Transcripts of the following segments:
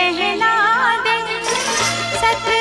पहना दे। सतरंगी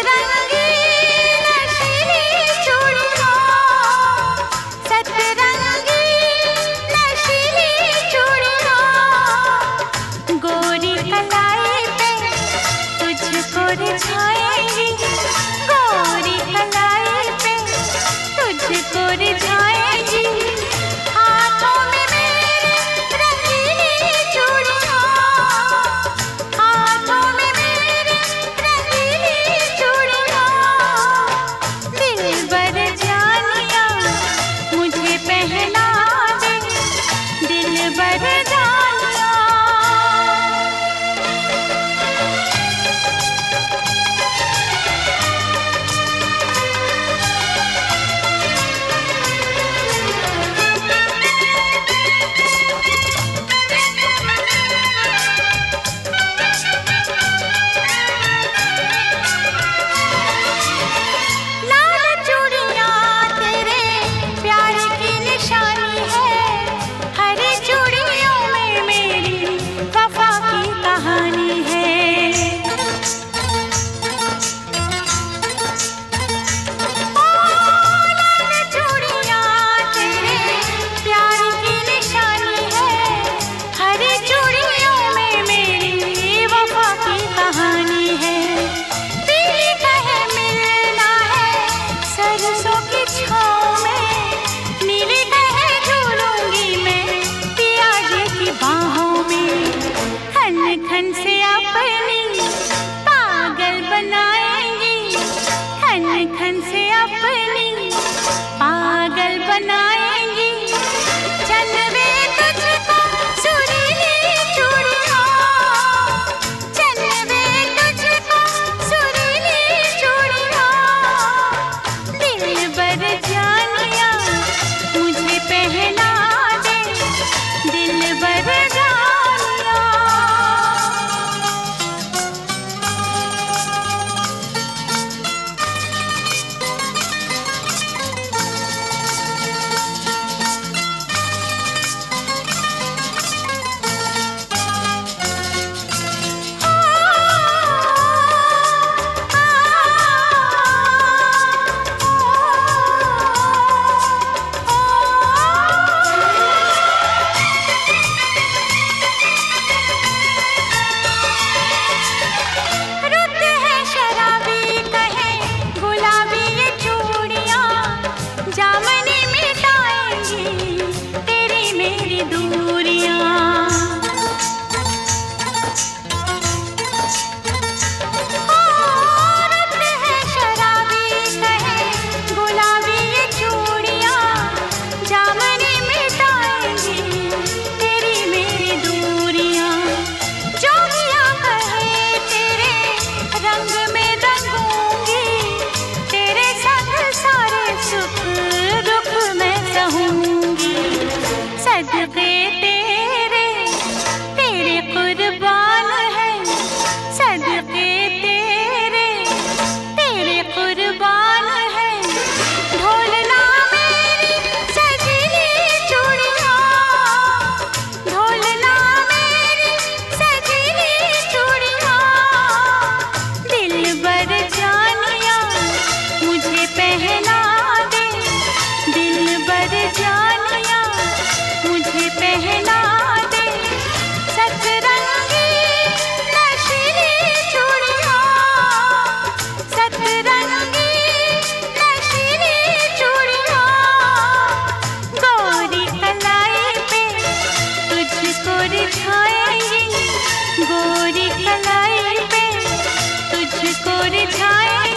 ना querido. ঝরে